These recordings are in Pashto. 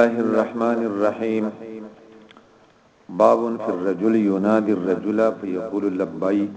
الله الرحمن الرحيم باب في الرجل ينادي الرجل فيقول لبيك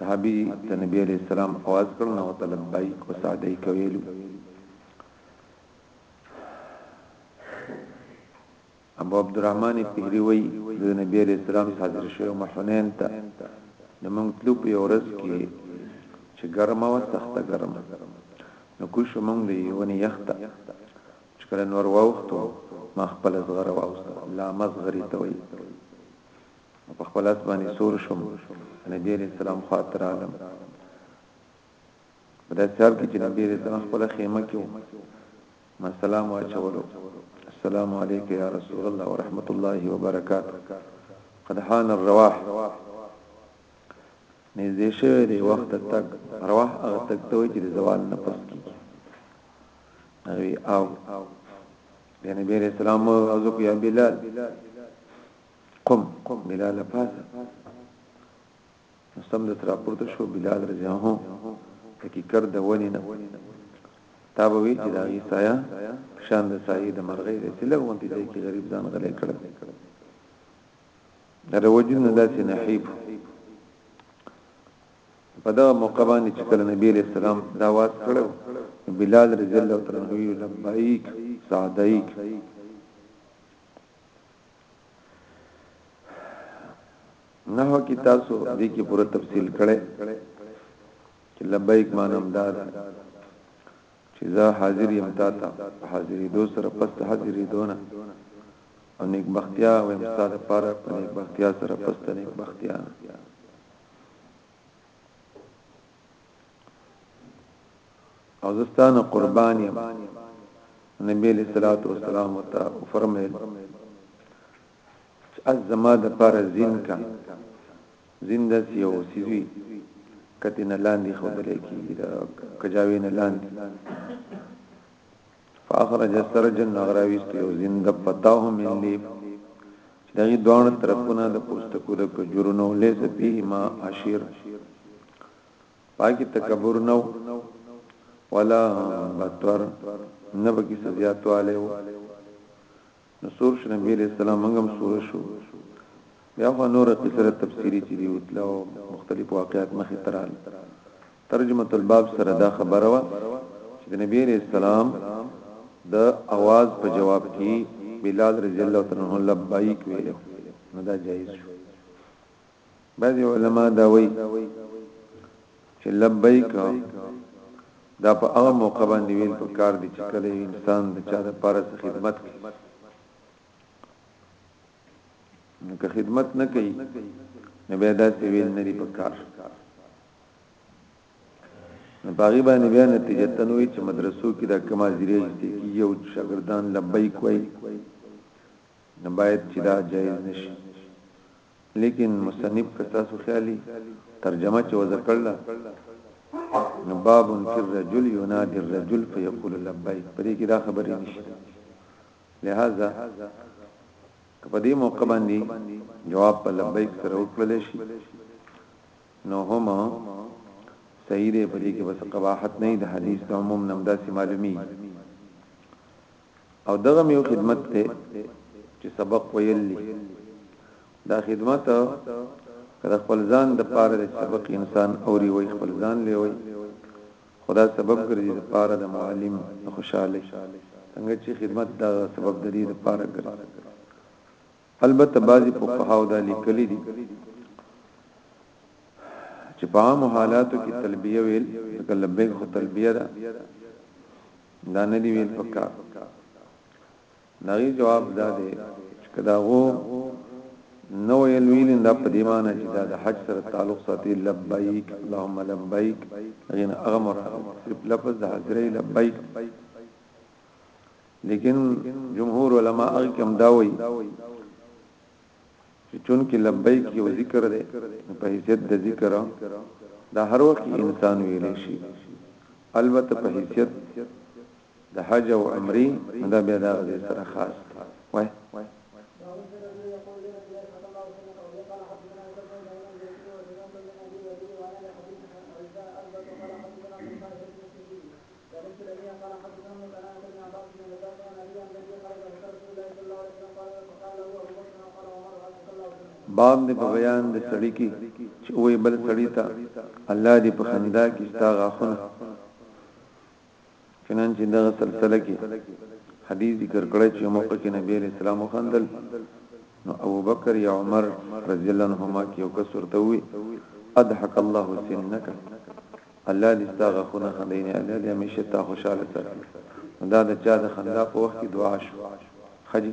صحابي ته نبي عليه السلام اواز کړ نو ته لبيک وسعديك ویلو ابو عبد الرحمن پهری وی د نبی علیہ السلام حاضر شوی محنین ته د مونږ تلو په ورځ کې چې ګرمه و سخته ګرمه نو کو شو مونږ دی ونی یخته چې کله نور واوختو ما خپل زغره واوسته لا مزغری ته وی نو په خپل اس باندې سور شوم نبی عليه السلام خاطر عالم په داسې حال کې چې نبی عليه السلام خپل خیمه کې و ما سلام واچولو السلام عليك يا رسول الله ورحمة الله وبركاته قد حان الرواح نږدې شوی دی وخت تک رواه هغه تک ته وي چې زوال نه پس کیږي نبی او یعنی بیر اسلام او ازو یا بلال قم بلال پاسه مستم د تراپورته شو بلال رضی الله عنه کی کړ د ونی نه تا به وی چې دا غي سایه شان د سایه د مرغې د سلګ وانتی ځای کې غریب ځان غلې کړ دا وجود نه داسې نحیب په دا موقع باندې چې کله نبی علیہ السلام دا واس کړو بلال رضی الله تعالی عنہ لبیک سعدیک نه هو کی تاسو دې کې پوره تفصیل کړي چې لبیک مانم دا چې زه حاضر یم تا ته حاضرې دو سره پس حاضرې دونه او نیک بختیا و امستا د پاره په نیک بختیا سره پس ته نیک بختیا او زستانه قربان یم نبی علیہ الصلوۃ والسلام ته فرمایل چې از زما د پر زین کا زنده سی او سیوی کته نه لاندې خودل کی دا کجاوی نه لاندې فاخرج سرجن نغراویست یو زنده پتاه من لیف دغه دوه طرفونه د پوستکو د کجورونو ليس فيه ما عشير پاکي تکبر نو ولا بطر نه بکی سزیات والے و نو سور شو نبی علیہ السلام منگم سور شو بیا خو نور قصر تفسیری چی دیوتلا و مختلف واقعات مخی ترال ترجمة الباب سره دا خبره وه چې د نبي عليه السلام د اواز په جواب کې بلال رضی الله تعالی عنہ لبیک ویلو نو دا جایز شو بعض علما دا وایي چې لبیک دا په هغه موقع باندې ویل په کار دي چې کله انسان د چا د پاره خدمت کوي که خدمت نه کوي نو بیا دا څه ویل نه دی پکار نو باغی باندې بیا نتیجه تنوي چې مدرسو کې دا کما زیری چې یو شاګردان لبیک وای نه باید چې دا جایز نشي لیکن مصنف کتا سو خیالي ترجمه چې وځ کړل نو باب فی الرجل ینادی الرجل فیقول لبیک پرې کې دا خبرې نشته لہذا په دې موقع باندې جواب په لبیک سره وکړل شي نو هم صحیح دی په دې کې بس قباحت نه د حدیث د عموم نمدا سي معلومي او دغه یو خدمت ته چې سبق ویل دا خدمت د خپل ځان د پاره د سبق انسان اوري وي خپل ځان لوي خو دا سبب ګرځي د پاره د معلم د خوشحالۍ څنګه چي خدمت د هغه سبب د دې د پاره ګرځي البته بعضي فقهاو دا لیکلي دي چې په عام حالاتو کې تلبیه ویل لکه لبیک خو تلبیه ده دا نه دی ویل پکار داغي جواب دا دی چې کداغو نو یل ویل دا په دی معنی چې دا د حج سره تعلق ساتي لبیک اللهم لبیک غین هغه مراد صرف لفظ د حاضرې لبیک لیکن جمهور علما هغه کوم دا وایي چې چون کې لبیک یو ذکر دی په حیثیت د ذکر دا هر وخت انسان ویل شي البته په حیثیت د حج او عمرې نو دا بیا دا غزي سره خاص دی وای باب دې په بیان د سړی کې چې وې بل سړی ته الله دې په خندا کې ستا غاخونه چنانچه دغه سلسله کې حدیث ذکر کړی چې موقع کې نبی علیہ السلام خندل نو ابو بکر یا عمر رضی الله عنهما کې یو کس ورته وی اضحك الله سنك الله دې ستاسو خونه خدینه الله دې همیشه تا خوشاله ساتي دا د چا د خندا په وخت کې دعا شو خجی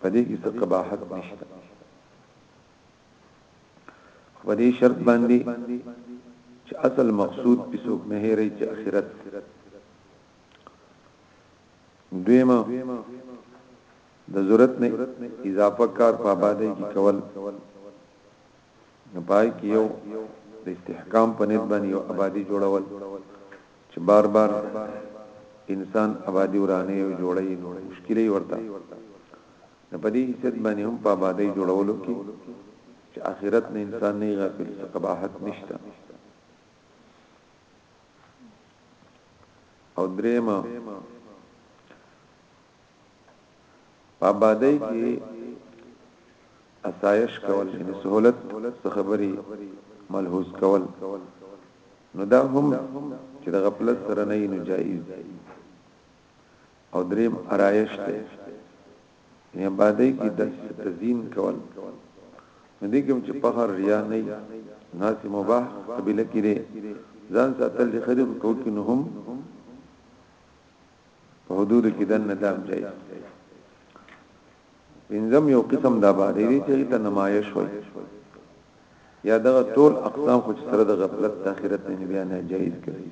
په دې کې څه قباحت نشته خو په دې شرط باندې چې اصل مقصود په څوک نه هېري چې اخرت دویمه د ضرورت نه اضافه کار په آبادی کې کول نه پای کې یو د استحکام په نیت باندې یو آبادی جوړول چې بار بار انسان آبادی ورانه یو جوړی نو مشکلې ورته نه پدې حیثیت باندې هم په آبادی جوړولو کې چې آخرت نه انسان نه غافل څه قباحت نشته او درېما په آبادۍ کې اسایش کول یعنی سهولت څه خبري ملحوظ کول نو دا هم چې د غفلت سره نه نو جایز دی او دریم ارایش دی یعنی آبادۍ کې د تزین کول ندی کوم چې په هر ریا نه ناس مباح قبیله کې ځان ساتل د خدای کو کې نو هم په حدود کې دنه دام جایز پنځم یو قسم دا باندې دي چې ته نمایش وای یا دغه ټول اقسام خو سره د غفلت د اخرت نه بیا نه جایز کړي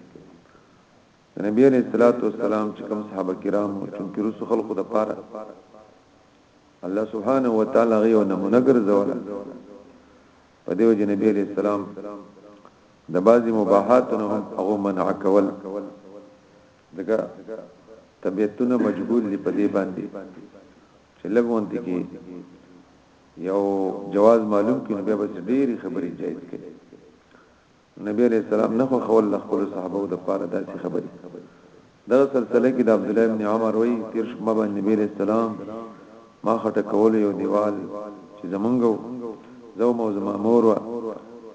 نبی علیہ الصلوۃ والسلام چې کوم صحابه کرام او چې رسو خلقو د پاره الله سبحانه و تعالی غيو نمونه ګرځول په دیو جن نبی علیہ السلام د بعضی مباحات نه هم هغه منع کول ځکه طبيعتونه مجبور دي په دې باندې چې لګونتي کې یو جواز معلوم کړي نو بیا به ډېری خبرې جایز کړي نبی عليه السلام نه خو خول له خپل صحابه او د پاره داسې خبرې دا سلسله کې د عبد الله بن عمر وایي تیر شپه باندې نبی عليه السلام ما خټه کولو یو دیوال چې زمونږ و، زه وم او زما مور وه،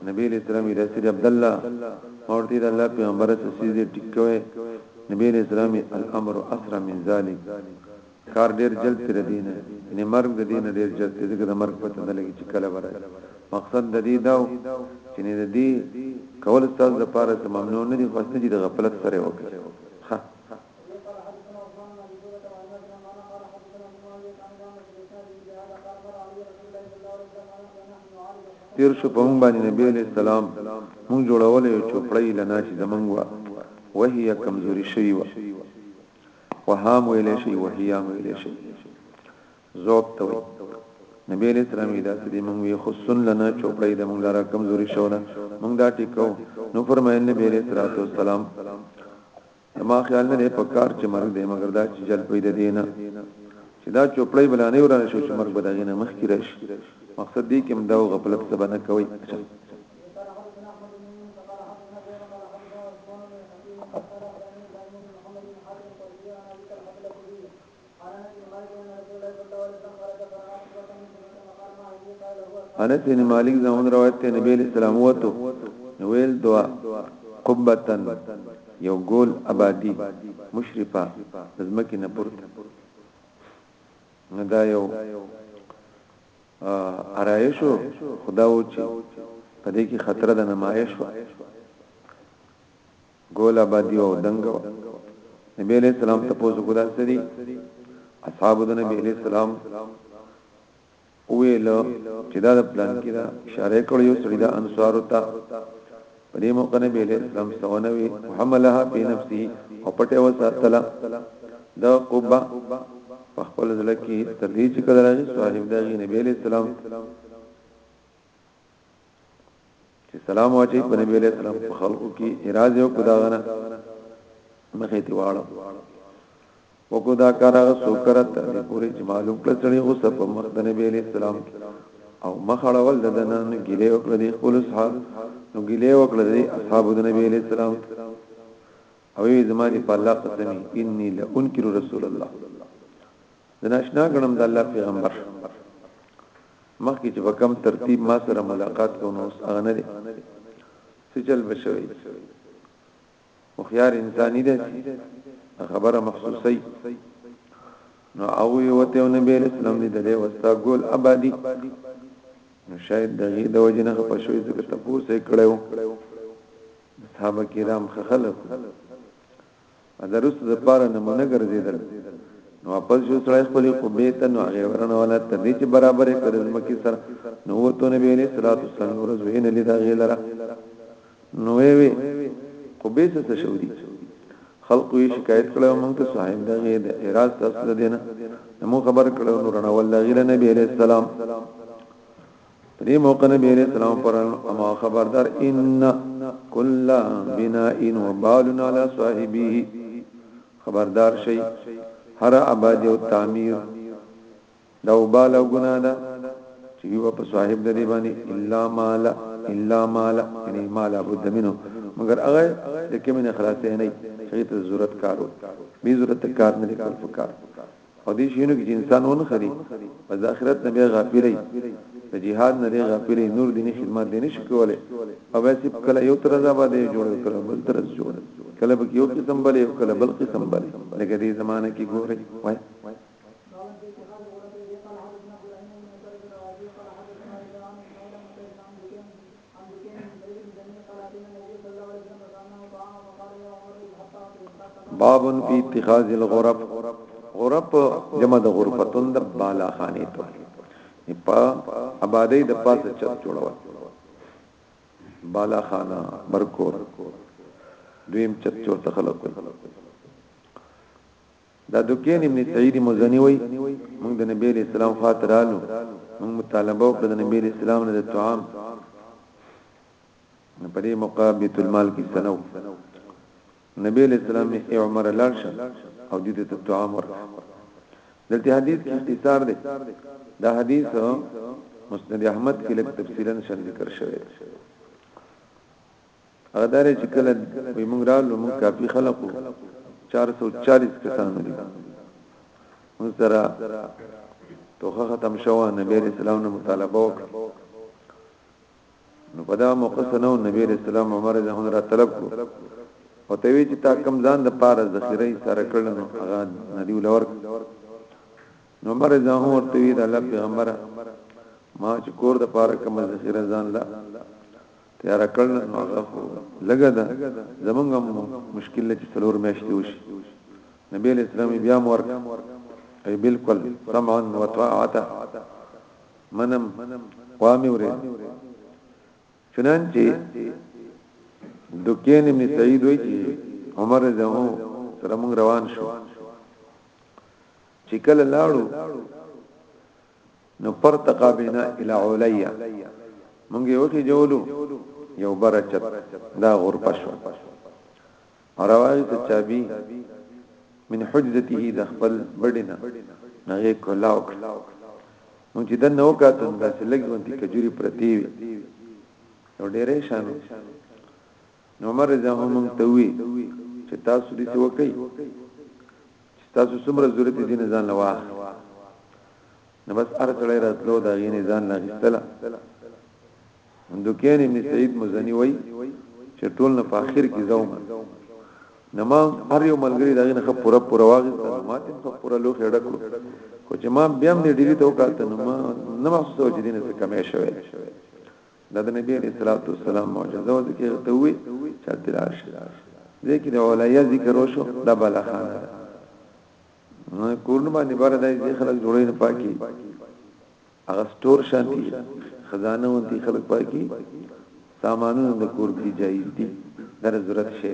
نبي علیه السلام وی، دا څه دي عبدالله؟ ما ورته وی، د الله پیغمبره څه څیز دی ټیک کوی؟ نبي علیه السلام وی، الامر اسرع من ذلک، کار ډیر جلد تر دې نه، یعنې مرګ د دې نه ډیر جلد دی، ځکه د مرګ پته نه لګي چې کله به راشي، مقصد د دې دا و چې یعنې د دې کول ستاسو لپاره څه ممنوع نه دي، خو څه چې د غفلت سره یې وکړئ. قال حدثنا عثمان بن ابي شيبه وعن نافع عن عمر قال حدثنا ابن معاويه عن عمر بن اسناد بن جهاد قال مر علي رسول الله صلى الله عليه وسلم على ان نحن نعالج تیر شو په مونږ باندې نبی عليه السلام مونږ جوړول یو چوپړی لنا چې زمونږ وا وهي کمزوري شوی و وهام ویل شي وهيام ویل شي زوب ته وي نبی عليه السلام دا چې مونږ یې خصن لنا چوپړی د مونږ لپاره کمزوري شو نه مونږ دا ټیکو نو فرمایل نبی عليه السلام زما خیال نه په کار چې مرګ دی مګر دا چې جل پیدا دی نه چې دا چوپړی بلانه ورانه شو چې مرګ بداغې نه مخ کې راشي مقصد دی کوم دا غفلت سبا نه کوي انس بن مالک زمون روایت ته نبی اسلام وته ویل دوا قبتن یو ګول آبادی مشرفه زمکه نه پورته ندا یو ارایشو خدا و چې په دې کې خطر د نمایش و ګول آبادی او دنګ وه نبی علیہ السلام تپوس کو دا سری اصحاب د نبی علیہ السلام ویل چې دا د پلان کې دا اشاره کړو یو سړي د انصار ته په دې موقع نبی له اسلام سونوي حملها په نفسي او پټه وساتله د قبا په خپل ځل کې تدریج کړه صاحب د نبی له اسلام چې سلام واچي په نبی عليه السلام په خلکو کې اراده یو کداغنه مخې ته واړو وکړو دا کار هغه څوک کرت تر دې پورې چې معلوم کړ سړي غوسه په مخ د نبی عليه السلام او مخ اړول د دنن ګلې وکړه د خپل اصحاب نو ګلې وکړه د اصحاب د نبی عليه السلام او وی زماني په الله قسم اني لانکر رسول الله د ناشنا غنم د الله پیغمبر مخکې چې په کوم ترتیب ما سره ملاقات کو نو اوس هغه نه دی څه چل به شوی هوښیار انساني دی خبره مخصوصي نو او یو ته نبی رسول الله دې له وستا ګول آبادی نو شاید دغه د وجنه په شوې ځکه تاسو یې کړو صحابه کرام خلک د رسو د پاره نمونه ګرځیدل نو واپس شو سړی خپل قبه ته نو هغه ورنه ولا تر دې چې برابرې کړل مکه سره نو ورته نبی عليه الصلاه والسلام ورځ وین لیدا غیلره نو وی وی قبه څه شو دي خلق یې شکایت کړو موږ ته صاحب دغه د اراز تاسو دینه نو خبر کړو نو رنه ول غیله نبی عليه السلام په دې موقع نبی عليه السلام پر اما خبردار ان کل بناء وبال على صاحبه خبردار شي هر آباد او تعمیر دا وبال او ګنا ده چې یو په صاحب د دې باندې الا مال الا مال یعنی مال بد منه مگر هغه د کوم نه خلاصې نه شي ته ضرورت کارو به ضرورت کار نه کار فکر او دې شینو کې انسان ونه خري په ذاخرت نه بیا غافلې د جهاد نه دی غافلې نور دیني خدمات دې نشي کولای او بیا چې کله یو تر ځا باندې جوړ کړ بل تر جوړ کله به یو قسم بل یو کله بل قسم بل لکه دې زمانہ کې ګوري وای بابن فی اتخاذ الغرب غرب جمع د غرفتون د بالا خانه ته په آبادی د پاسه چت جوړول بالا خانه برکور دویم چت چورته خلق د دکین ابن سعید مزنی وای موږ د نبی علیہ السلام خاطر رالو موږ مطالبه وکړه د نبی علیہ السلام نه د طعام په دې موقع بیت المال کې سنو نبی علیہ السلام ای عمر لارشه او دې ته طعام ورکړه دلته حدیث کې اختصار دی دا حدیث مسند احمد کې لږ تفصیلا شان ذکر شوی دی هغه دار چې کله وي موږ رالو موږ کافي خلق 440 کسان دي موږ سره توخه ختم شو نبی رسول الله مطالبه وکړه نو په دا موقع سره نبی رسول الله عمر ځان را طلب کو او ته وی چې تا کم ځان د پاره ذخیره سره کړل نو هغه ندی ولور نو عمر ځان ورته وی د الله پیغمبر ما چې کور د پاره کم ذخیره ځان لا تیار کړ نو هغه خو لګه ده زمونږ مشکل چې څلور میاشتې وشي نبی علیہ السلام بیا مور ای بالکل سمعا و طاعتا منم قوامي ورې چنانچه دکین ابن سعید وی چې عمر زمو سره مونږ روان شو چې کله لاړو نو پرتقا بنا الى عليا مونږ یو کې جوړو یو برچت دا غور پښو روایت ته چابي من حجته د خپل بډینا نه کلاو مونږ چې د نو کاتون داسې لګونتي کجوري پرتی وي نو ډېرې شانو نو عمر رضی الله عنه ته وی چې تاسو دې څه وکړي چې تاسو څومره ضرورت دي نه ځان لواخ نو بس ار سره راتلو دا غي نه ځان لغستله دوکین ابن سعید مزنی وای چې ټول نه په اخر کې زوم نما هر یو ملګری دغه نه پوره پوره واغسته ما تم په پوره لوخ ډکړو خو چې ما بیا هم دې ډیری ته وکړه نو ما نه محسوس و چې دینه څه کمې شوې دا د نبی علیہ الصلوۃ والسلام معجزه و ذکر ته وی چې تلار شي ذکر اولیا ذکر وشو دا بالا خان نو کورن باندې بار دای چې خلک جوړې نه پاکي هغه سٹور شانتي خزانه ونتي خلک پاکي سامانونه د کور کې جایز دي در ضرورت شي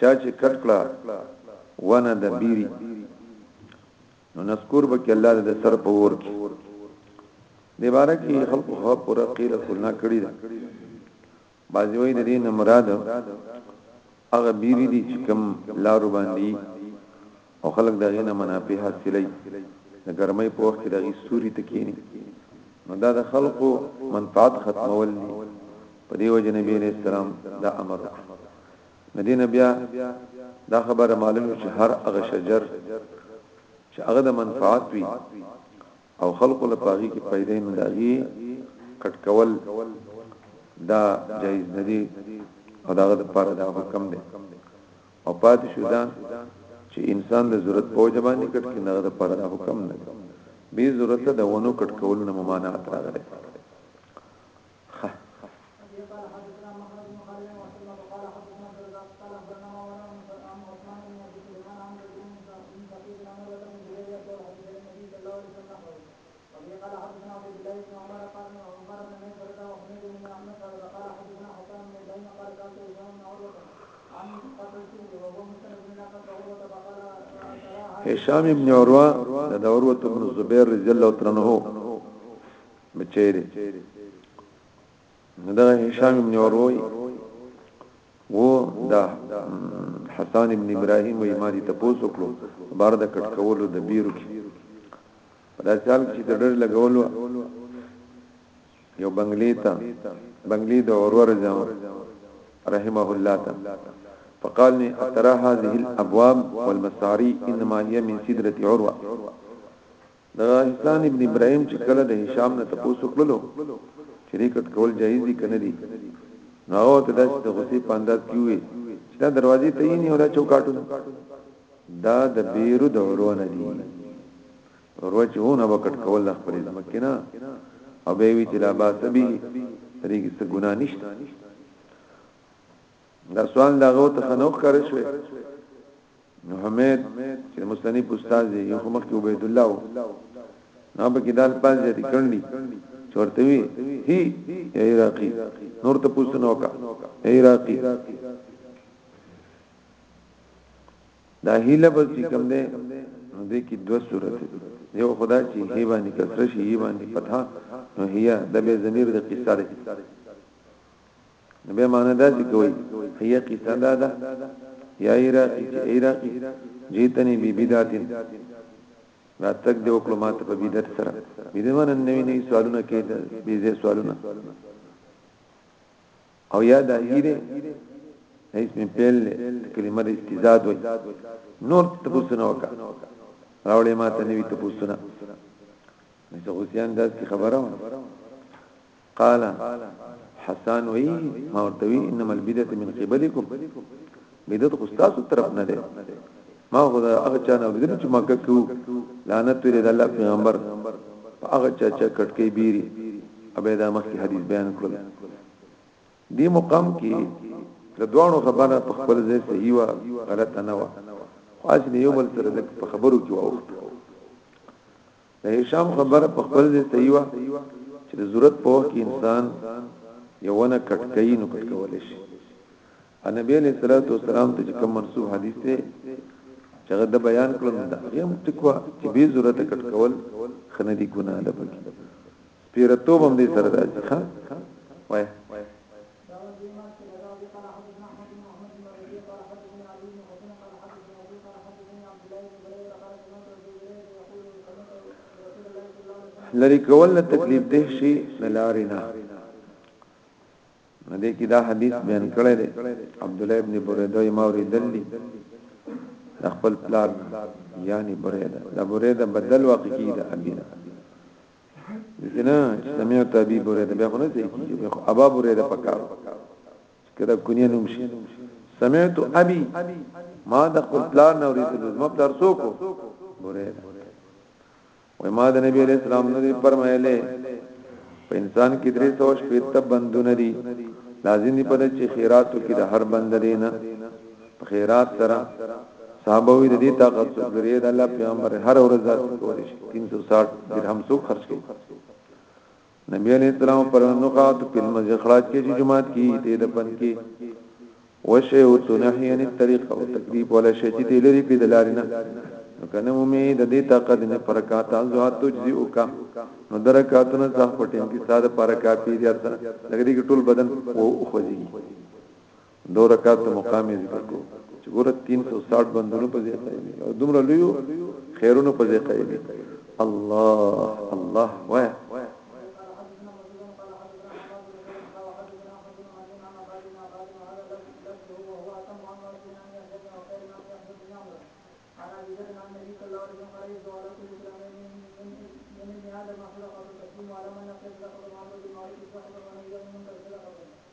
چا چې کټ کړه ونه د بیری نو نسکور به کې الله د سر په ور کې د بار کې خلکو خو پورا قیل سننا کړی دا بازی وای د دین مراد هغه بیری دي چې کم لارو باندې او خلک دا غینه منافع حاصلې د ګرمۍ په وخت کې دغه سوري تکینی نو دا د خلکو منفعت ختمول دي په دی وجه نبی علیہ السلام دا امر ندینه بیا دا خبره معلومه چې هر هغه شجر چې هغه د منفعت وي او خلکو له پاغي کې پیدا نه داږي کټکول دا جایز نه دی او دا د پاره دا حکم دی او پاتې شو دا چې انسان د ضرورت په وجه باندې کټ کې نه د پاره دا حکم نه دی به ضرورت د ونو کټ کول نه ممانعت راغلی هشام ابن عروه د عروه ابن زبیر رضی الله عنه بچی دی دا هشام ابن عروی وو دا حسان ابن ابراهيم وې ما دي تاسو کړو بار د کټ کولو د بیرو کې په داسې حال کې د ډېر لګولو یو بنگلې ته بنگلې د اورور ځم رحمه الله ته فقال ني اترى هذه الابواب والمساري انما هي من سدره عروه د غازستان ابن ابراهيم چې کله د هشام نه تپوسو کړلو چې ریکټ کول جایز دي کنه دي نو هغه ته داسې د غصې په انداز کې وي چې دا دروازې ته یې نه ولا چوکاټونه دا د بیرو د ورونه دي ورو چې ونه وکټ کول خپل ځمکه نه او به وی چې لا با سبي پرې کې څه ګناه نشته دا سوال دا غو ته خنوخ کار شوی نو حمید چې مستنی استاد دی یو مخ کې عبید الله و نو په کې دال پاز دې کړنی چورته وی هی عراقی نور ته پوښتنه وکا عراقی دا هیله بس کوم دې دې کې دوه صورت دي یو خدا چې هی باندې کسر شي هی باندې پتا نو هيا د به ضمیر د قصه ده نو به معنی دا چې کوي هي قصه دا ده یا عراقی چې عراقی جیتنی بی بدعتین را تک دی وکړو ما ته په بدعت سره بدمن نوی نوی سوالونه کې دي بیزه سوالونه او یا دا هیره هیڅ من پیل کلمه د استزاد وي نور تبوسنه وکا راولې ما ته نوی تبوسنه مې زه اوسیان داس کی خبره وم قال حسان وی ما ورتوی انما البدعه من قبلكم بدعت خو تاسو طرف نه ده ما خو دا هغه چا نه بدل چې مکه کو لعنت لري د الله پیغمبر هغه چا چې کټکی بیری ابه دا مخکې حدیث بیان کړل دی مقام کې د دوانو خبره په خپل ځای صحیح و غلط نه و خاص نه یو بل سره په خبرو کې واوخته د هشام خبره په خپل ځای صحیح و چې د ضرورت په وخت کې انسان یو نه کټکې نو کټکول شي نبی علیہ الصلوۃ والسلام ته کوم منسوب حدیث ته چې هغه د بیان کړم دا هم ټکوا چې به ضرورت کټکول خنه دي ګناه ده پکې پیرتوب هم دې سره راځي ښا وای لری کول نه تکلیف ده شي د لارې نه نو دې کې دا حدیث بیان کړی دی عبد الله ابن بریده یې ماوري دلی خپل پلار یعنی بریده دا بریده بدل واقع کیده ابینا نه سمعت ابي بوره ده بیا خو نه ځي بیا خو ابا بوره ده پکار کدا کونی نوم شي سمعت ابي ما د خپل پلار نه ورته ما پلار څوک بوره وای ما د نبی عليه السلام نه فرمایله په انسان کې درې سو شپې ته بندونه دي لازم دي پدې چې خیراتو کې د هر بند دینه خیرات سره صحابه وی د دې طاقت لري د الله پیغمبر هر ورځ کولې 360 درهم سو خرج کړي نبی علیہ السلام پر نقاط په مسجد خلاص کې چې جماعت کې دې د پن کې وشه او تنحی ان طریق او تکلیف ولا شی چې لري په دلارینا کنه مې د دې طاقت نه پر کا تعزو تجزی او کا نو درکاتونه ځه پټین کې ساده پر کا پی دې سره لګري ټول بدن او خوځي دو رکعات ته مقام ذکر کو چې ګوره 360 بندونو په ځای قائم او دومره لوی خیرونو په ځای قائم الله الله وای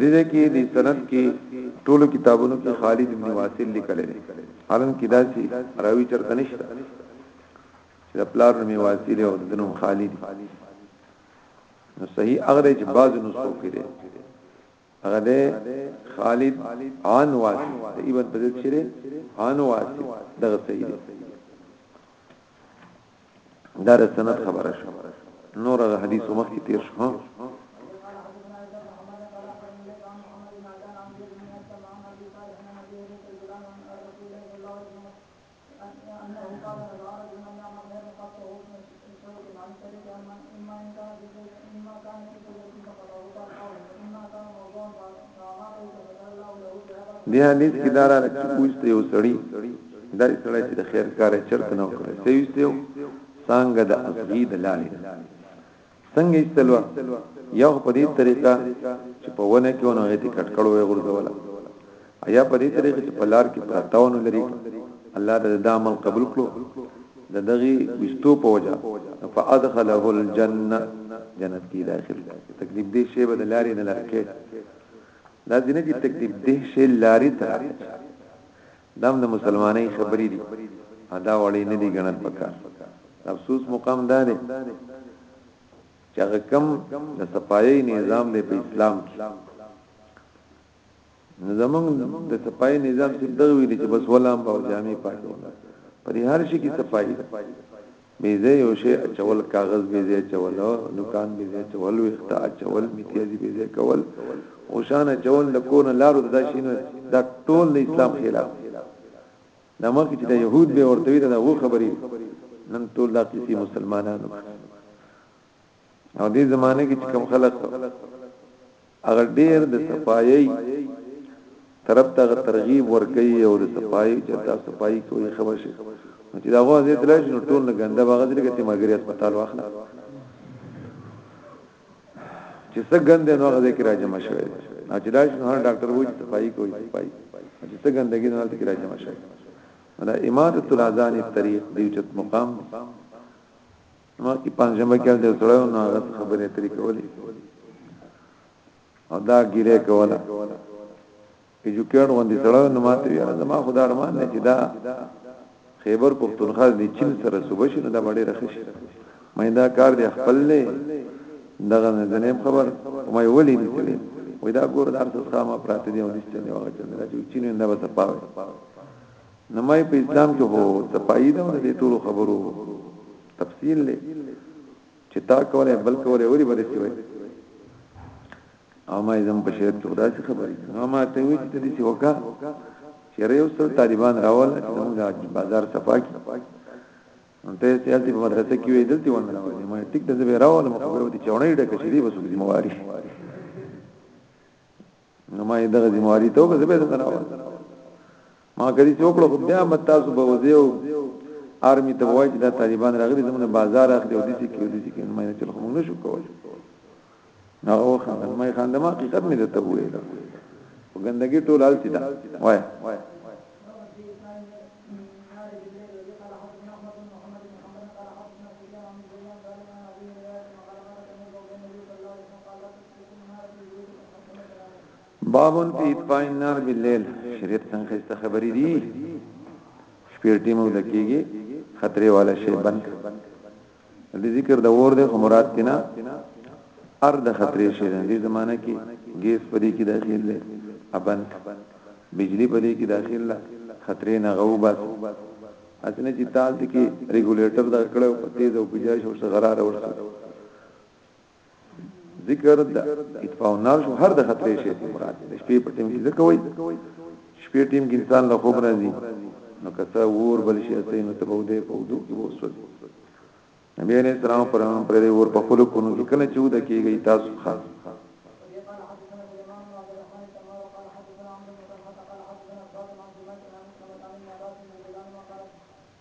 دې کې د سند کې ټولو کتابونو کې خالد بن واصل لیکل دي حالانکه دا چې راوي چرته نشته چې د پلار نوم واصل او د نوم خالد نو صحیح اغره چې بعض نسخو کې دي هغه ده خالد عن واصل ایبن بدل شری عن واصل دغه صحیح دي دا د سند خبره شو نور هغه حدیث مخ کې تیر شو دی حدیث کې دا راځي چې اوسته یو سړی دا سړی چې د خیر کار چرته نه وکړي سې وسته یو څنګه د اصلي د لارې څنګه ایستلو یو په دې طریقه چې په ونه کې ونه دې کټ کړو یې ورځولا یا په دې طریقه چې په لار کې پرتاونه لري الله د عمل قبول کړو د دغي وستو په وجه فادخله الجنه جنت کی داخل تکلیف دې شی به د لارې نه لارکه دا دینه چې تکلیف دې شی لارې تر دام د مسلمانۍ خبرې دي ادا وړې نه دي غنل پکار افسوس مقام دا دی چې هغه کم د صفایي نظام دی په اسلام کې نو زمونږ د صفای نظام صرف دغه ویل چې بس ولام او جامع پاکه ولا پرې هر شي کې صفای به زه یو شی اچول کاغذ به زه اچول دکان به زه اچول وخته اچول میتیازي به زه کول او شان اچول د کور لارو دا شینو دا ټول د اسلام خلاف دا مخکې چې د يهود به ورته وي دا و خبري نن ټول دا کسی مسلمانانو او دې زمانه کې چې کوم خلک هغه ډېر د صفایي طرف ته ترغیب ورکړي او د صفایي چې تاسو صفایي کوي خبر شي چې دا غوا دې تلل شي ټول نه ګنده باغ دې کې مګری هسپتال واخله چې څه ګنده نو هغه کې راځم شوی او چې دا شنو هر ډاکټر وایي صفایي کوي صفایي چې څه ګندګي نو هغه کې راځم شوی دا امارت الازان طریق دی چې مقام ما کې پنځمه کې د سړیو نه هغه خبرې ترې کولې او دا ګیره کوله چې جو کېړ غوندې سړیو نه ماته یا زما خدای ارمان نه چې دا خیبر پختونخوا د چین سره صوبه شي نو دا باندې رخص مې دا کار دی خپل نه دغه نه زنیم خبر مې ولې نه کړې وې دا ګور دار څه خامہ پراته دی او نشته نه واغ چې دا چې چین نه وسه پاوي نو مې په اسلام کې هو صفائی ده د ټولو خبرو تفصیل لې چې تا کوله بل کوله وری بده سی وای او ما زم په شرط کې خدا سي خبرې نو ما ته وی چې دې سی وکا چې ریو سل طالبان راول چې موږ بازار صفا کی نو ته سیاسي په مدرسه کې وې دلته ونه راوړې ما ټیک د زبې راول مخ په دې چونې ډکه شې دې بس ذمہ واري نو ما دغه ذمہواری ته وګه زبې ته راوړ ما کړي چې وکړو بیا مت تاسو به وځو آرمی ته وایي چې دا طالبان راغلي زموږ بازار اخلي او دي چې کې دي چې کې ما نه چل خو موږ نشو کولای نو هغه خاندان ما خاندان ما حقیقت مې ته وویل وګندګي ټول حالت ده وای بابن فی اطفاء النار باللیل شریعت څنګه است خبرې دي شپې ټیمو لکېږي خطرې والا شی بند د ذکر د اور د مراد تینا ار د خطرې شی د زمانہ کې ګیس پدې کې داخل دی ابند بجلی پدې کې داخل ده خطرې نه غو بس اسنه چې تاسو کې ریګولیټر دا کړو په تیز او بجاش او غرار ورسره ذکر د اطفاء النار شو هر د خطرې شي ته مراد د شپې په ټیم کې ذکر وای شپې ټیم کې انسان له خوب راځي نو کته ور بل شي ته نو ته بوده په ودو کې وسوځي نبی عليه السلام پر ان پر ور په خلو کو نو کله چې ودا کېږي تاسو ښه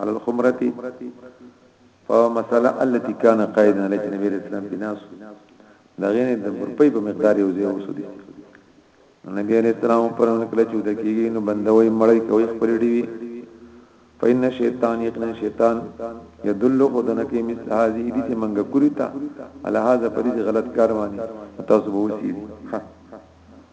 على الخمرتي فمساله التي كان قائدا عليه النبي عليه السلام بناس دا غیر د روپۍ په مقدار یو ځای اوسو دي نبی عليه السلام پر ان کله چې د کیږي نو بندوي مړی کوي خپل دی فإن شیطان یقنا شیطان يدل خدنه کې مثل هذه دي چې منګه کوریتا على هذا پرې غلط کاروانی تاسو به وسی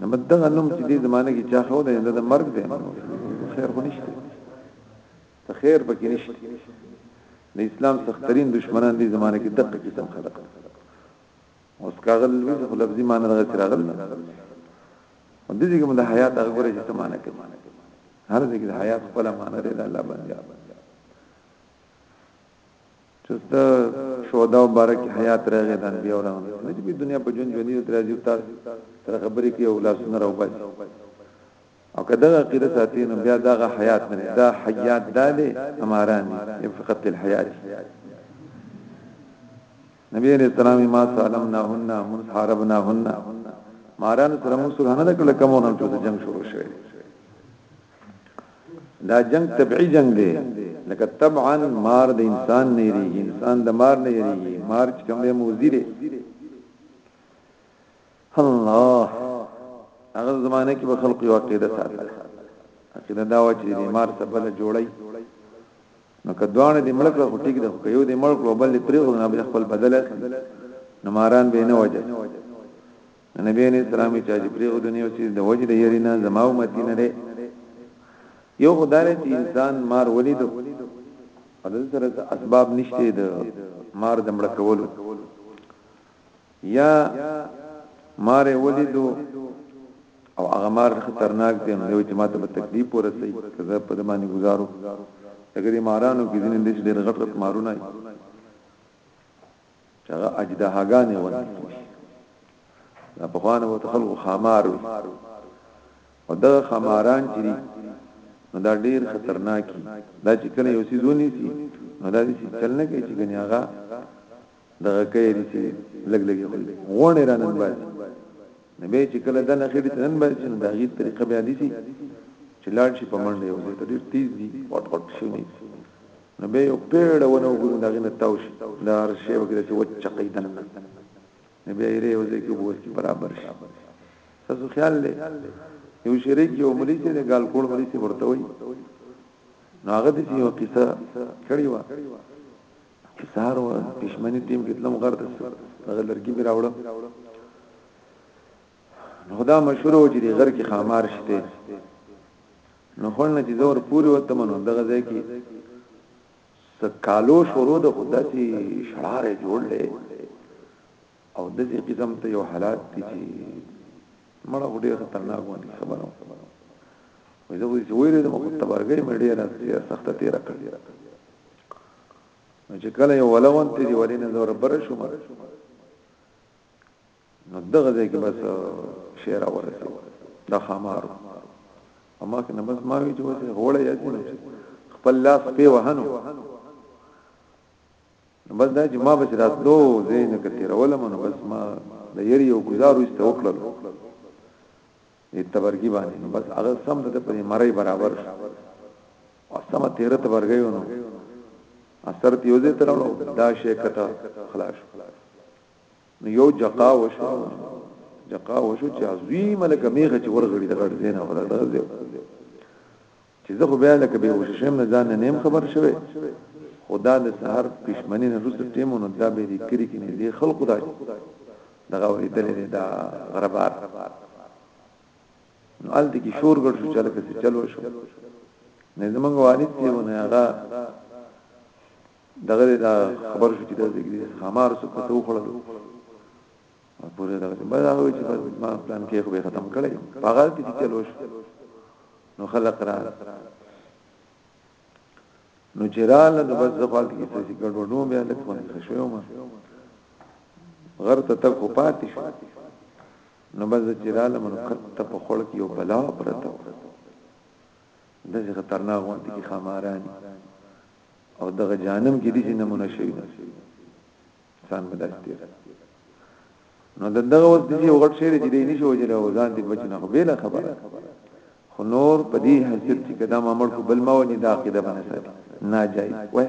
نو دغه نوم چې دې زمانه کې چا خو ده د مرګ دی خیر خو نشته ته خیر پکې نشته د اسلام سخترین دشمنان دې زمانه کې دقه قسم خلق اوس کاغل په لفظي معنی دغه چراغل نه او دې کې موږ د حیات هغه ګورې چې سمانه کې هر ځای کې د حیات خپل معنی لري الله باندې چسته شهدا او بارک حیات راغی د انبیو را نه چې په دنیا په ژوند ژوندۍ درځي تر سره خبرې کوي او لاسونه راو باسي او کدا عقیده ساتي نو بیا دا حیات نه دا حیات دا دی اماران دي فقط الحیات نبی علیہ السلام ما سالمناهن من حاربناهن ماران سره موږ سره نه کړل کوم نن ته جنگ شروع شوه دا جنگ طبعی جنگ دی لکه طبعا مار د انسان نه یریږي انسان د مار نه یریږي مار چې کوم دی موزی دی الله هغه زمانه کې به خلق یو عقیده ساتله عقیده دا و چې د مار څخه بل جوړی نو کدوانه د ملک له ټیک د یو د ملک له بل پرې نه خپل بدل نو ماران به نه وجه د نبی علیہ السلام چې اجي پرې او دنیا چې د وجه د یرینا زما امتی نه دی یو خدای چې انسان مار ولید او د سره اسباب نشته د مار د مړ کولو یا مار ولید او هغه مار خطرناک دی نو یو چې ماته په تکلیف ورسي کزه په دمانه گزارو اگر مارانو کې دین د ډېر غټ غټ مارونه چې هغه اجدهاګانې ونه وي دا په خوانه وو خلکو خمار وي او دا خماران چې نو دا ډیر خطرناکي دا چې کله یو څه زونی سي نو دا دې چل نه کوي چې ګنې هغه دغه کوي چې لګ لګي غونې رانن باندې نبی چې کله د نخېړې تنن باندې نو دا غي طریقه بیا دي چې لاړ شي په منډه یو څه ډیر تیز دي وټ وټ شي نو به یو پیړه ونه وګورو دغه نه تاو شي دا هر شی وګړي چې وچ چقې دنه نه به یې یو ځای کې بوس کې برابر شي تاسو خیال لې یو شریک یو ملي چې د ګال کول ملي چې ورته وي نو هغه دې یو قصه کړی و چې سهار و پښمنی ټیم کې تلم غرد هغه لرګي مې راوړم نو دا مشهور و چې غر کې خامار شته نو خلنه چې زور پوری وته منو دغه ځای کې سکالو شروع د خداسي شړاره جوړلې او د دې قسم ته یو حالات دي چې مړه وړي خطرناک باندې خبرو وې زه وې ویلې د مخ تبرګې مې ډیره سخت تیر کړ نو چې کله یو ولون ته دی ورینه زور بر شو مر نو دغه ځای کې بس شعر ورسې د خمارو اما که نماز ما وی چې غوړې یاد خپل لاس په وهنو بس دا چې ما بچ راتلو زین کتیر ولم نو بس ما د یری یو گزارو است وکړل دې تبرګی باندې نو بس هغه سم د په مړی برابر او سم تیر تبرګی ونه اثر تیوزه ترلو دا شی کته خلاص نو یو جقا وشو جقا وشو چې ازوی ملک میغه چې ورغړي د غړ زینا ورغړي چې زه خو بیا لکه به وشم نه ځان نه خبر شوه خدا د سحر پښمنی نه روسه ټیمونو دا به دې کری کې نه دې خلق دا دغه ورېدلې دا غربار نو ال دې کې شور ګړ شو چل کې چلو شو نه زمونږ والد دی ونه هغه دغه دا خبر شو چې دا ذکر خمار څه پته وخړل او پوره دا چې بل هغه چې ما پلان کې خو به ختم کړی هغه کې چې چلو شو نو خلق را نو چرال د بس زفال کې څه چې ګډوډو بیا لکه مونږ شوو ما غر ته تک پاتې شو نو بس چرال مونږ کته په خړ کې یو بلا پرته دغه خطرناک وخت کې خمارانی او دغه جانم کې دي چې نمونه شي انسان مدستي نو دغه وخت دي یو غټ شی دی چې نشي وجره او ځان دې بچنه خو به خبره خو نور په دې حیثیت چې قدم عمل کو بل ما ونی دا قاعده باندې ساتي ناجایز وای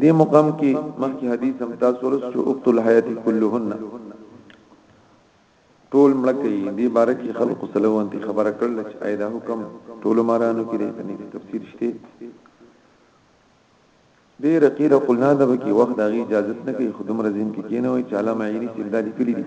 دې مقام کې مخکې حدیث هم تاسو ورسو اقتل حیات كلهن ټول ملکی دی بارکی خلق سلوان دی خبره کړل چې ایدا حکم ټول مارانو کې دی کني تفسیر شته دی رقیق قلنا د بکی وخت دغه اجازه نه کوي خدوم رزین کې کینه وي چې علامه عینی سیدا لیکلی دي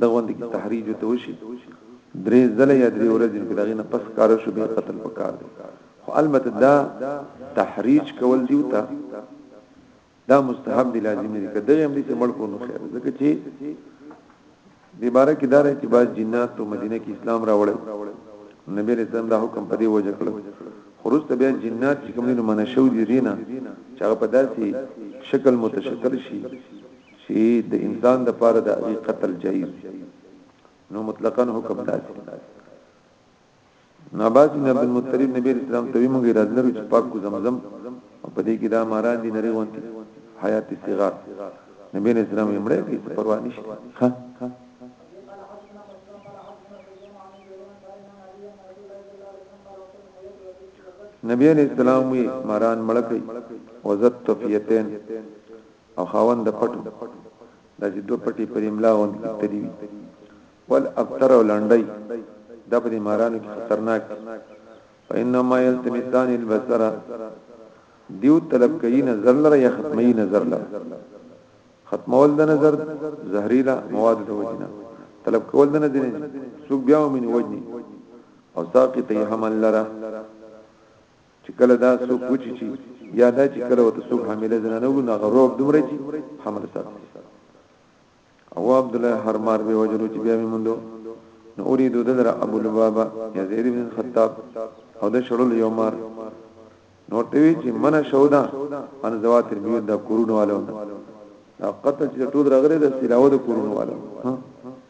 د غوندې کې تحریج ته وشي درې ځله یا درې ورځې کې دغه نه پس کار شو به قتل پکار دی خو البته دا تحریج کول دیو ته دا مستحب دی لازم دی کده هم دې مړ کو نو خیر ځکه چې د بارے کې دار چې باز جنات ته مدینه کې اسلام راوړل نبی رسول دا حکم په دې وجه کړو خروج ته بیا جنات چې کومینو منشو دي رینا چې هغه په داسې شکل متشکل شي چي د انسان د پاره د هغه قتل جائز وي نو مطلقاً حکم داسي نباس بن عبد المطلب نبی اسلام ته موږ اراده لرو چې پاک کو زمزم په دې کې دا ماران دي نری وانتي حیات صغار نبی اسلام یې مړ کړي پروا نشته ها نبی علیہ السلام وی ماران ملکی وزت تفیتین او خاوند د پټو دا چې دوه پټي پر املا غوند کې تللی وي ول ابتر او لنډي د په مارانو کې خطرناک فإنما يلتمسان البصر دیو طلب کوي نظر لره یا ختمي نظر لره ختمول د نظر زهريلا مواد د وجنه طلب کول د نظر سوق بیا ومن وجني او ساقي ته حمل لره چې کله دا څوک وچی چی یا دا چې کله وته څوک حامله زنانه وګ نه غروب دومره چی حمل سات او عبد الله حرمار به وجلو چې بیا موندو نو اريد دلر ابو لبابا یا زید بن خطاب او د شړل یو مار نو ټوی چې من شودا ان زواتر بیو د کورونو والو دا قتل چې ټول راغره د سلاو د کورونو والو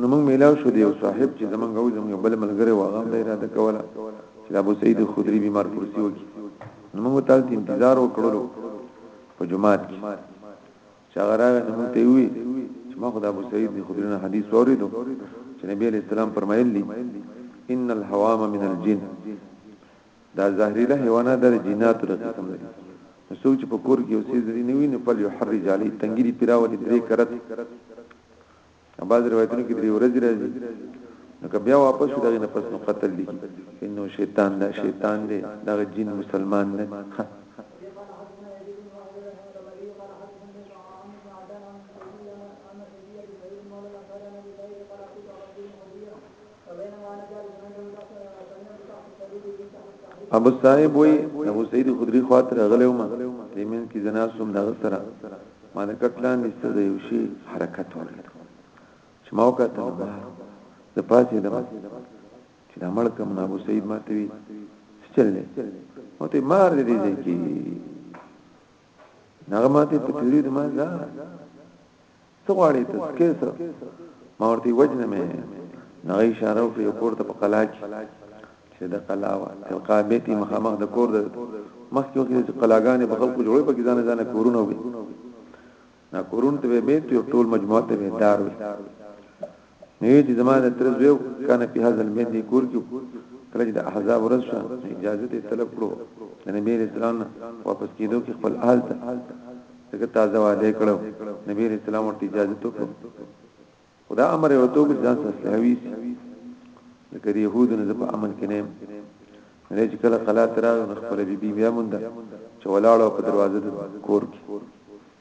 نو موږ ملاو شو دیو صاحب چې زمونږ او زمونږ بل ملګری واغه د اراده کوله چې ابو سعید خدری بیمار کرسی وکي نو موږ تاسو ته انتظار وکړلو په جمعات کې چې هغه راغی نو موږ ته وی چې ما خدای ابو سعید خدری نه حدیث اوریدو چې نبی علیہ السلام فرمایلی ان الحوام من الجن دا زهريله حیوانات د جنات له قسم دي سوچ په کور کې اوسې ځري نه ویني فل يحرج علي تنګيري پیراولي درې کرت بعض روایتونو کې درې ورځې راځي نو که بیا واپس شو دغه نه پس نو قتل دي انه شیطان دا شیطان دی دغه جن مسلمان نه ابو صاحب وی ابو سعید خدری خاطر غلې ومه تیمن کې جناسوم دغه سره ما د کټلان نشته د یو شی حرکت ورلید چې ما وکړه د پاسې د چې د عمل کوم ابو سعید ماته وی چللې مو ته مار دې دې کې نغمه ته په تیری د ما ځه څه غواړي ته سکه سره ما ورته وجنه مې نه اشاره وکړه کور ته په قلا کې چې د قلا وا تلقا بیتي مخامخ د کور د مخ کې وکړي چې قلاګانې په خلکو جوړې پکې ځان ځان کورونه وي نا کورونه ته به بیت یو ټول مجموعه ته به دار وي نو یې چې زمانه تر زو کنه په هاذل مې دې کور کې کله چې د احزاب ورځ شو اجازه ته طلب کړو د نبی رسول الله واپس کیدو کې خپل اهل ته دغه تازه واده کړو نبی رسول الله ورته اجازه تو کړو خدا امر یو تو کې ځان سره سلوي لکه د يهودو نه په امن کې نه نه چې کله خلا تر خپل بي بي بیا مونږ چې ولاړو په دروازه د کور کې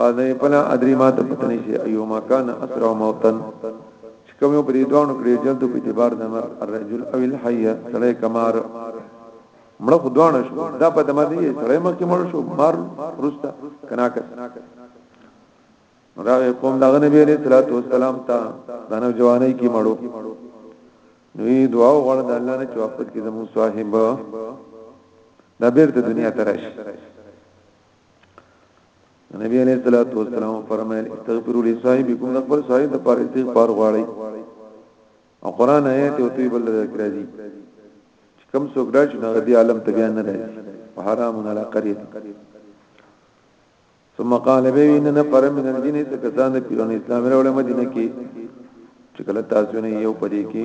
قاضي پنا ادري ما ته پته نشي ايو ما کان اسرع موتن چې کوم یو پرې دوانو کړي جلد په اعتبار د مر الرجل او الحي سړی کمار مړ خو دوانه شو دا په دمه دی سړی مخکې مړ شو مار رستا کناکس دا کوم دغه نبی عليه الصلاه والسلام ته دنه جواني کې مړو نوې دعا وغوړه د الله نه چې واپس کې زمو صاحب دا بیرته دنیا ترش نبی علیہ الصلوۃ والسلام فرمایل استغفروا لصاحبکم نقبل صاحب د پاره استغفار غواړي او قران آیات او تی بل ذکر راځي کم څوک دا چې هغه دی عالم ته بیان نه راځي حرام علی قریه ثم قال به ان نفر من الجن تکسان پیرون اسلام راول مدینه کې چې کله تاسو نه یو پدې کې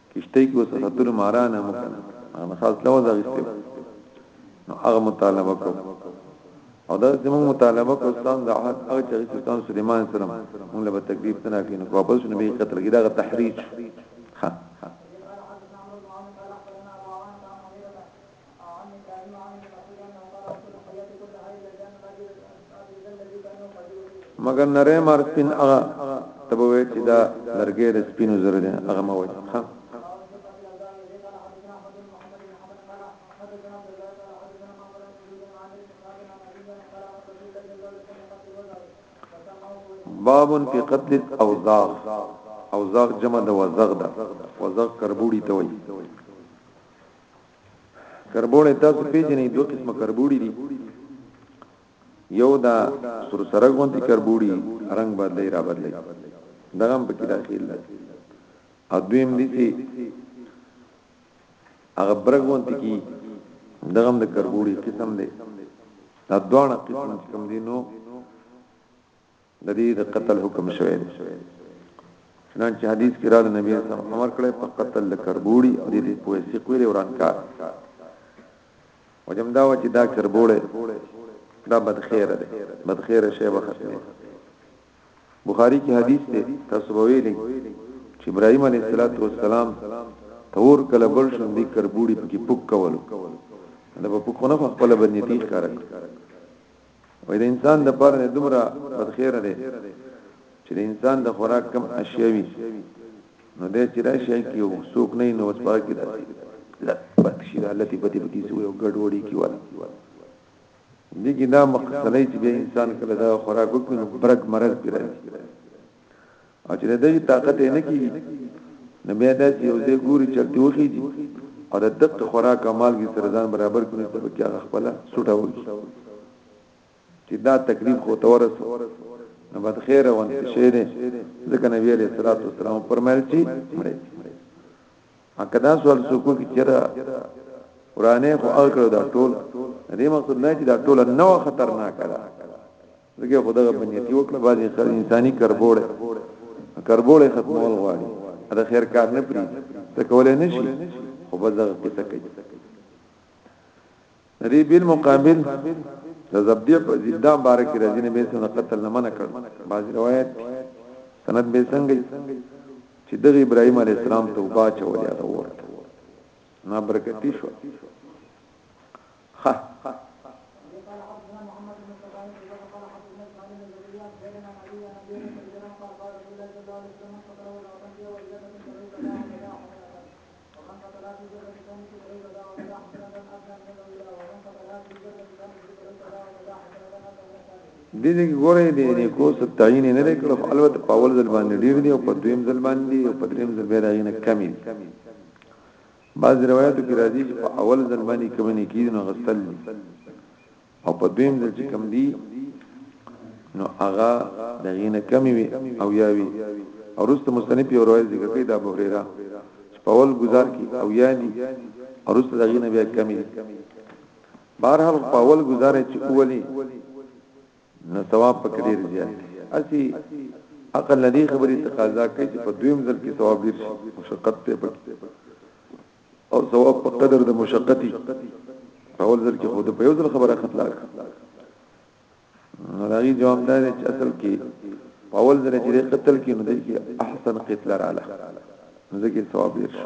کشتۍ کې اوس خطر ماران هم کنه هغه خاص لوز اغستو نو هغه مطالبه کو او دا چې موږ مطالبه کو ستاسو د عهد هغه چې ستاسو سليمان سره موږ له تکلیف نه کینو واپس نه به قتل کې دا تحریج ها مګر نری مار سپین هغه ته وې چې دا لرګې د سپینو زر دي هغه ما وایي ها باب فی قتل الاوزاغ اوزاغ جمع د وزغ ده وزغ کربوړی ته وایي کربوړې تاسو پیژنې دوه قسمه کربوړي دي یو دا سر سره غونتی کربوړي رنگ بدلی را بدلی دغه هم پکې داخل دي او دویم دي چې هغه برګونتی کی دغه هم د کربوړي قسم دی دا دوه قسم کوم دي نو د دې د قتل حکم شوی دی چنانچه حدیث کې راځي نبی صلی الله علیه وسلم امر کړی په قتل د کربوړي او د دې په سیق ویل ورانکار وجم دا و چې دا کربوړی دا بدخیره ده بدخیره شی به ختمه بخاری کې حدیث ته تاسو ویلي چې ابراهيم عليه السلام تور کله بل شوند دي کربوړي پکې پک کولو دا په پکونه خپل باندې تیخ کار وای د انسان د پاره نه دومره بدخیره دی چې د انسان د خوراک کم اشیاء وي نو د چې راشي کې یو څوک نه نو اوس پاره کې داسي لپک شي لتی پتی پتی سو یو ګډ وړي کې ولا دي کې دا مقصلې چې به انسان کله دا خوراک وکړي نو برګ مرز پیدا شي او چې د دې طاقت یې نه کیږي نو بیا دا چې یو دې ګوري چې دوخي دي او د دق خوراک کمال کې سره ځان برابر کړي ته بچا خپل سټه وي چې دا تکلیف خو تورس نو بد خیر او انت شه دې ځکه نبی عليه الصلاه والسلام فرمایل چې مړې اکدا سوال سکو کې چر قرانه خو اکړه دا ټول دې مقصد نه چې دا ټول نو خطرناک ده دغه خدای په نیتی وکړه بعضی انساني کربوړې کربوړې ختمول غواړي دا خیر کار نه پری ته کولای نشي خو بس دغه قصه کوي ری بیل مقابل د زبدیه په زیدا بارک راځي نه به څنګه قتل نه منع کړ بعض روایت سند به څنګه چې د ابراهيم عليه السلام توبه چولې دا ورته نا برکتی شو خه دې دې ګورې دې دې کو څه تعین نه لري کړو البته په اول ځل باندې ډیر دی او په دویم ځل باندې او په دریم ځل به راغی نه کمی بعض روایتو کې راځي چې په اول ځل باندې کوم نه کیږي نو غسل دي او په دویم ځل چې کم دي نو هغه دغه نه کمی وي او یا وي او رست مستنیب یو روایت ذکر کوي دا ابو هريره په اول گزار کې او یا دي او رست دغه نه بیا کمی دي بهرحال په اول گزار چې اولی نو ثواب پکې ډیر زیات دی اسی عقل لدی خبرې تقاضا کوي چې په دویم ځل کې ثواب ډیر شي مشقت ته پکې او ثواب په قدر د مشقتي په اول ځل کې خود په یو ځل خبره خطلاق نو داغي جواب دا دی چې اصل کې په اول ځل چې قتل کې نو دی کې احسن قتل رااله نو ځکه ثواب ډیر شي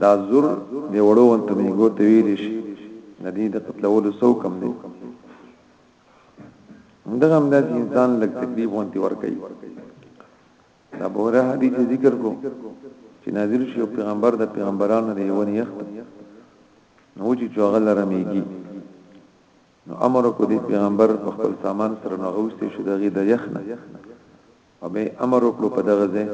دا زور دی وړو غون ته میګو ته ویل شي د دې د قتلولو سو کم دی دغه هم داسې انسان لږ تکلیف وانتی ور کوي دا بوره حدیث ذکر کو چې نازل شو پیغمبر د پیغمبرانو دی ونی یخت نو چې چوغل رمیږي نو امر کو دی پیغمبر په خپل سامان سره نو غوسته شو دغه د یخنه او به امر وکړو په دغه ځای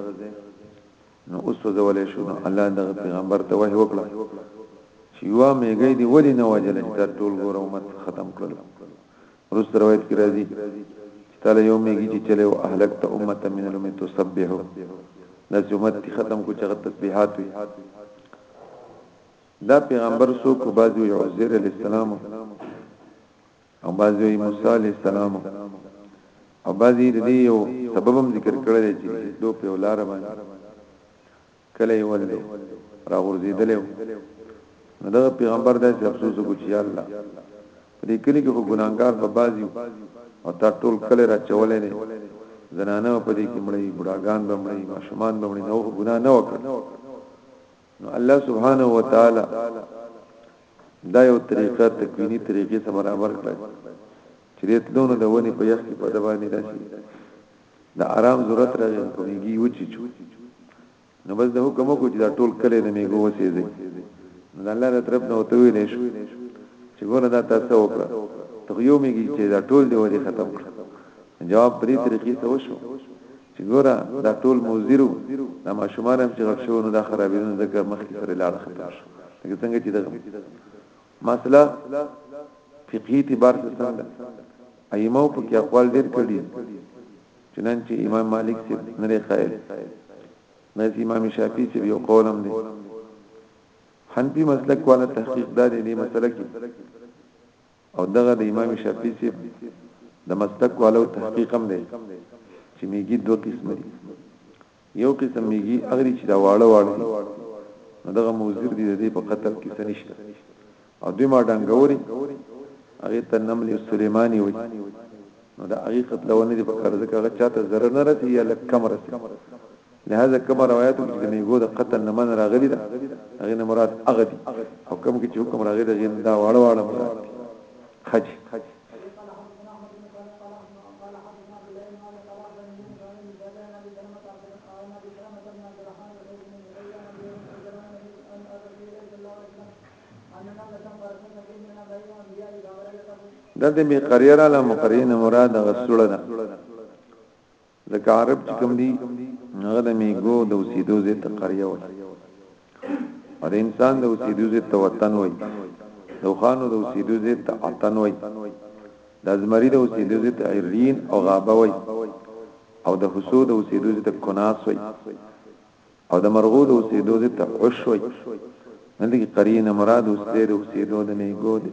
نو اوس وځولې شو نو الله دغه پیغمبر ته وحی وکړه چې یو میګی دی ولی نه وجل چې تر ټول ګور امت ختم کړل روس روایت کې راځي چې تعالی یو میګی چې چلے او اهلک ته امت من الامه تسبح لز امت ختم کو چې تسبیحات وي دا پیغمبر سو کو بازو عزیر علی السلام او بعضی وی موسی علیه السلام او بعضی د دې یو سبب هم ذکر کړی دی چې دو په لار باندې کله یې ولې راغورځیدل نو دا پیغمبر د افسوس کو چې الله په دې کلی کې خو ګناګار په بعضی او تا ټول کله را چولې نه زنانه په دې کې مړې بډاګان به مړې ماشومان به مړې نو ګنا نه وکړ نو الله سبحانه و تعالی دا یو طریقه تکوینی طریقې سره برابر کړ چې راتلونو د ونی په یخ کې په دبانې راشي د آرام ضرورت راغی په میږي وچی چو نو بس د حکم کو چې دا ټول کله د میګو وسی دی نو الله تعالی طرف نه وته ویل شو چې ګوره دا تاسو وکړه ته یو میږي چې دا ټول دی وری ختم کړ جواب پرې طریقې ته وشو چې ګوره دا ټول مضر وو دا ماشومان هم چې غټ شو نو دا خرابېدنه ځکه مخکې سره لاړه ختم شو لکه څنګه چې دغه مسله فقهي اعتبار څه څنګه ایمو په کې اقوال ډېر کړي چنانچه امام مالک سي نری قائل نه امام شافعي چې یو قولم دی حنفي مسلک والا تحقیق دار دی مسله کې او دغه د امام شافعي صیب د مسلک والو تحقیق هم دی چې میږي دوه قسمه دي یو قسم میږي اغری چې دا واړه واړه دي نو دغه موزر دي د دې په قتل کې څه نشته او دوی ما ډنګوري هغه ته نمل سليماني وي نو دا هغه قتلونه دي په کار ځکه هغه چاته ضرر نه رسي یا لکم رسي لهذا کوم روایتو کې د میګو د قتل نه من راغلی دا هغه نه مراد هغه دي او کوم کې چې حکم راغلی دا غین دا واړه واړه مراد خج دلته می قریره له مقرین مراد غسوله ده ځکه عرب چې کوم دي هغه د میګو د اوسېدو ځای ته قريه وایي او د انسان د اوسېدو ځای ته وطن وایي د خوانو د اوسېدو ځای ته عطن وایي د ازمری د اوسېدو ځای ته عرین او غابه وایي او د حسو د اوسېدو ځای ته کناس وایي او د مرغو د اوسېدو ځای ته عش وایي نن دغه قرینه مراد اوسېدو د اوسېدو د میګو دی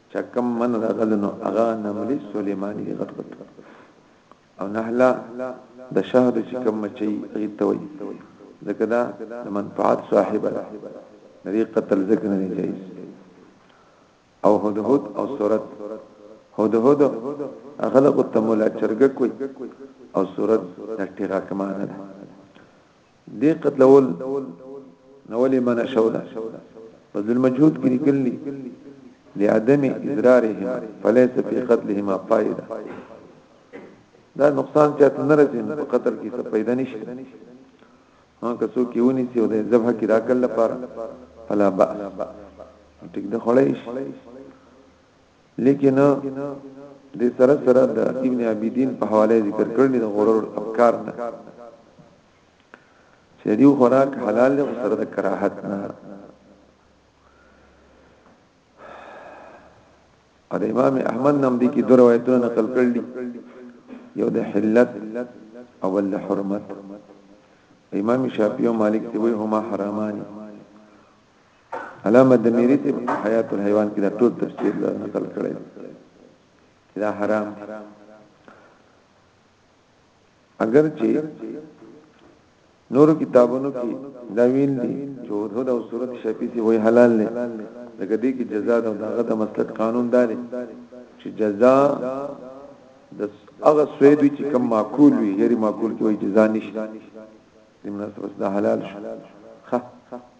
چا کم من راغل نو هغه نملی سلیمانی دی غټ غټ او نحلا د شهد چې کم مچي ایتوي ځکه دا د منفعت صاحب ده نری قتل ذکر نه جایز او هدهد او صورت هدهد اغلق تمولا چرګ کوي او صورت د ټیغا کمانه ده دې قتلول نو ولې منع شولا په ذل مجهود کې لیکلي لعدم اضرارهما فليس في قتلهما فائده دا نقصان چې ته نرسي په قتل کې څه پیدا نشته ها که څوک یې ونی چې د ذبح کې راکل لپاره فلا باس ټیک د خړې لیکن د سره سره د ابن عابدین په حواله ذکر کړل د غرور افکار نه چې دیو خوراک حلال دی سره د کراهت نه او د امام احمد نوم دي کې دوه روایتونه نقل کړل دي یو د حلت او بل د حرمت امام شافعي او مالک ته وایي هما حرامانی علامه دمیری ته حیات الحیوان کې دا ټول تفسیر نقل کړی چې دا حرام دی اگر چې نورو کتابونو کې دا ویل دي چې هود او صورت شفیع سي وای حلال نه لکه دې کې جزاء او دغه د مسلک قانون داري چې جزاء د هغه سوید چې کم معقول وي غیر معقول کې وای جزاء نشته دمناسبت دا حلال شو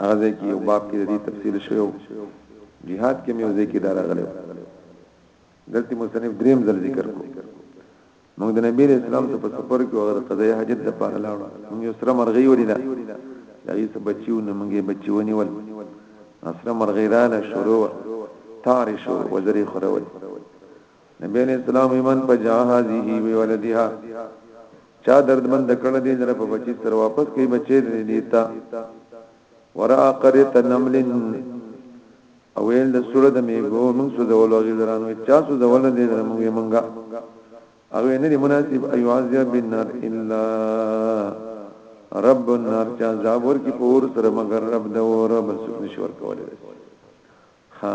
هغه ځای کې یو باب کې د دې تفصیل شوی و جهاد کې مې ځای کې دا راغلی دلته مصنف دریم ځل ذکر کو موږ د نبی رسول الله په سفر کې هغه قضایه حاجت د پاره لاړو موږ یو سره مرغی ولیدا دغه څه بچیو نه موږ بچی ونیول سره مرغی را له شروع تارشو وزری خورول نبی علیہ السلام ایمان پجا هذه وی ولدها چا درد مند کړه دې در په بچی سره واپس کوي بچی دې دیتا ورا قريه نمل او ویل د سوره د میګو موږ سو د ولوغي درانو چا سو د ول دې درمو یې مونږه او نه دې مناسب ایو عذاب النار الا رب النار چا زابور کی پور سره مگر رب د اور بل څه نشور کوله ښه.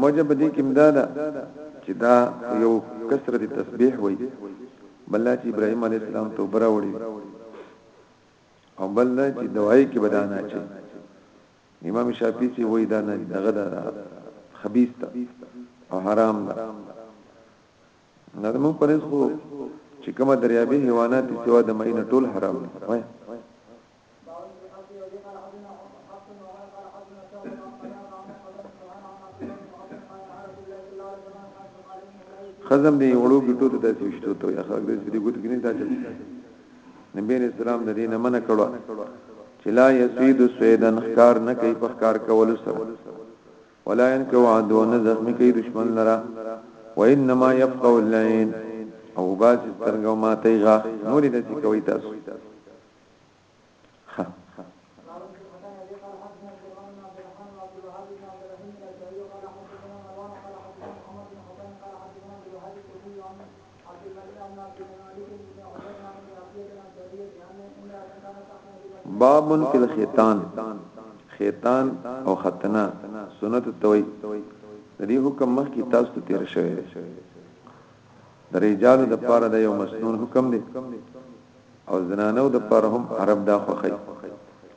موجه په دې کې امدا ده چې دا یو کثرت تسبیح وای بل چې ابراهيم عليه السلام توبه راوړي او بل چې دعای کې بدانا چي امام شافعی چی وای دا نه دغه دا خبيث ده او حرام ده نظم پرنس خو چې کومه دریابي حیوانات سوا د مې نه ټول حرام دي وای خزم دی وړو ګټو ته داسې وشتو ته یا خلک دې دې ګوت کې نه داسې نبی رسول الله د دې نه منع کړو چې لا یسید سویدن ښکار نه کوي په ښکار کولو سره ولا ان کو عدو نه زخمی کوي دشمن لرا و انما يبقى العين او باز سترګو ماته غا نور دې څه کوي تاسو بابن فی الختان ختان او ختنه سنت توي د دې حکم مخ کی تاسو ته تیر شوی دی د رجال د پاره د یو مسنون حکم دی او زنانو د پاره هم عرب دا خوخی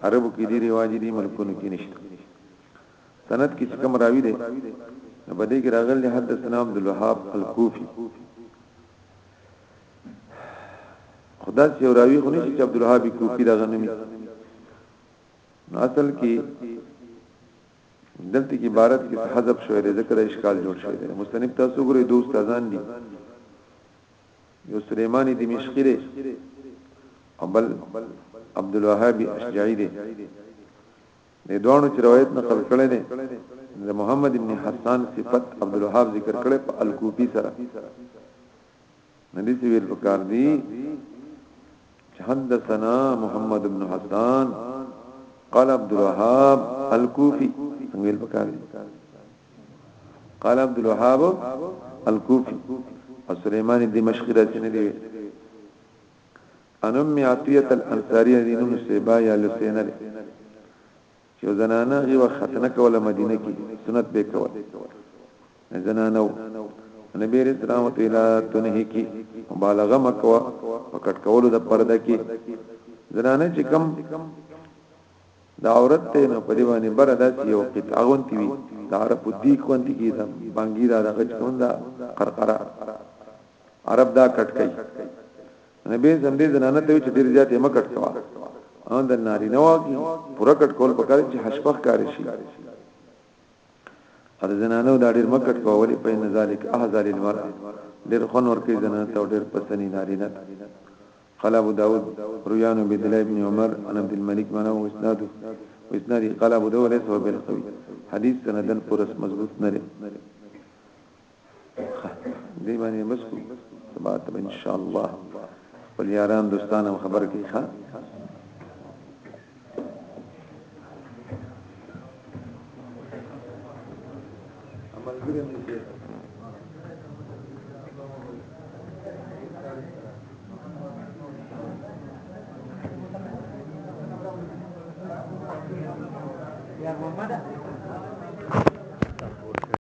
عربو کې دی رواج دی ملکونو کې نشته سند کې چې کوم راوی دی نو په دې کې راغلی حدثنا عبد الوهاب الكوفي خدا چې راوی خو نشي چې عبد الوهاب الكوفي دا غنمي نو اصل کې دلته کې عبارت کې حذف شوی دی ذکر اشکال جوړ شوی دی مستنیب تاسو ګورئ دوست ازان دي یو سليماني دمشقي دی او بل عبد الوهاب اشجعي دی د دوانو چې روایت نقل کړی دی د محمد ابن حسان صفت عبد الوهاب ذکر کړی په الکوفی سره ندی سی ویل پکار دی حدثنا محمد ابن حسان قال عبد الوهاب الكوفي څنګه ویل پکار دی قال عبد الوهاب الكوفي او سليمان دمشقي دا څنګه دی عن ام عطيه الانصاريه دي نوم سيبا يا لسينه ده چې زنانه یو ختنه کوله مدینه کې سنت به کول زنانه نبی رسول الله تعالی تنه کې مبالغه مکوا پکټ کولو د پرده کې زنانه چې کم دا عورت ته نو په دی باندې بر داس یو قطعه غونتی وی دا عرب دی کونتی کی دا بانګی دا دغه چون دا قرقره عرب دا کټ کوي نبی زم دې زنانه ته چې ډیر زیات یې مکټ کوا ان د ناری نو کی پورا کټ کول پکاره چې حشپخ کار شي ار زنانه دا ډیر مکټ کوا ولی په نزالک احزال المرأه ډیر خون ور کوي زنانه ته ډیر پسنی ناری نه قال ابو داود رويان بن دلال بن عمر عن عبد الملك منه واسناده واسناده قال ابو داود ليس هو بالقوي حديث سندن پرس مضبوط نه دې باندې بس کو سبا ته ان شاء الله خپل یاران دوستان هم خبر کی ښا عمل ګرم دي Yeah, well,